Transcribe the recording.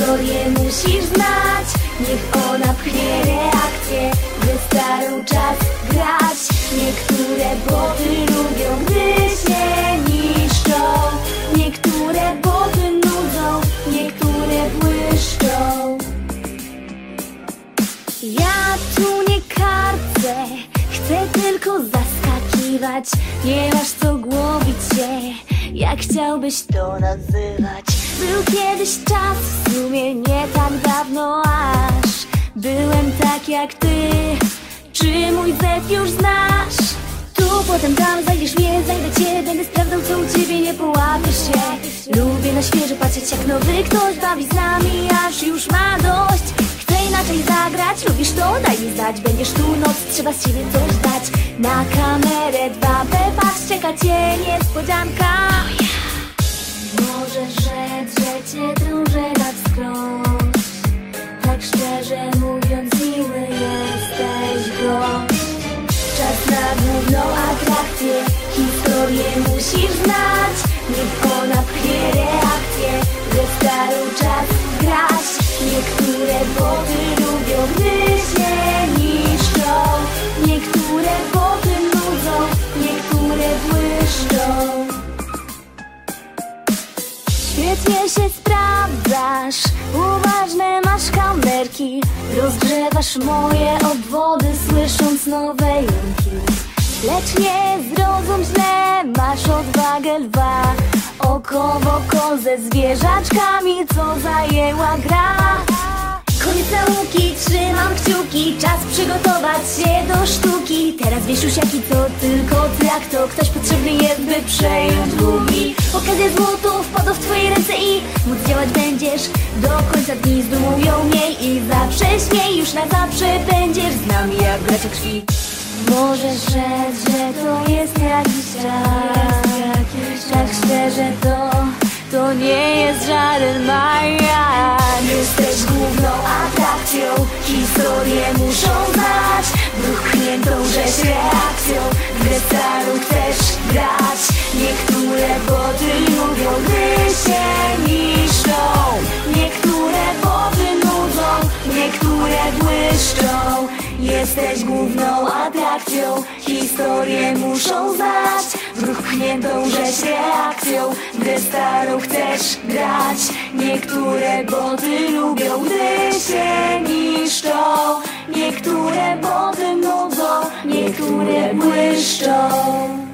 Historię musisz znać. Niech ona pchnie reakcję Wystarczy czas grać. Niektóre boty lubią, gdy się niszczą. Niektóre boty nudzą Niektóre błyszczą. Ja tu nie karcę Chcę tylko zaskakiwać. Nie masz co głowić się Jak chciałbyś to nazywać Był kiedyś czas W sumie nie tak dawno aż. Byłem tak jak ty Czy mój zet już znasz? Tu potem tam zajdziesz mnie, zajdę cię Będę sprawdzał co u ciebie, nie połapiesz się. Lubię na świeżo patrzeć jak nowy ktoś Bawi z nami aż już ma dość. Chcę inaczej zagrać, lubisz to? Daj mi znać. Będziesz tu noc, trzeba z siebie coś dać. Na kamerę 2B, patrz, czeka cię niespodzianka Cię drążę na wskroś. Tak szczerze mówiąc miły jesteś gość Czas na główną atrakcję Historię musisz znać. Niech ona pchnie reakcję Wystarczy czas grać. Niektóre boty lubią, gdy się Świetnie się sprawdzasz, uważne masz kamerki. Rozgrzewasz moje obwody, słysząc nowe jęki. Lecz nie zrozum źle, masz odwagę lwa. Oko w oko ze zwierzaczkami, co zajęła gra. Koniec nauki, trzymam kciuki Czas przygotować się do sztuki. Teraz wiesz już jaki to tylko ty Jak to ktoś potrzebny jest, by przejąć długi Okazja złotów wpadła w twoje ręce i Móc działać będziesz. Do końca dni zdumują mnie I zawsze śmiej, już na zawsze będziesz Z nami jak bracia krwi. Możesz rzec, że to jest jakiś czas. Tak szczerze to To nie jest żaden majan Jesteś główną atrakcją Historię muszą znać. Bruch pchniętą rzeź reakcją gestaru chcesz grać Jesteś główną atrakcją. Historię muszą znać. Pchniętą rzeź reakcją. Gdy starą chcesz grać. Niektóre boty lubią, gdy się niszczą. Niektóre boty nudzą Niektóre błyszczą